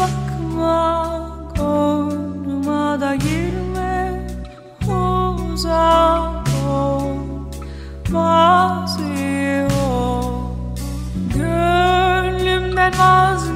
bakma koruma da girme uzak ol mazi ol. Gönlümden vazgeç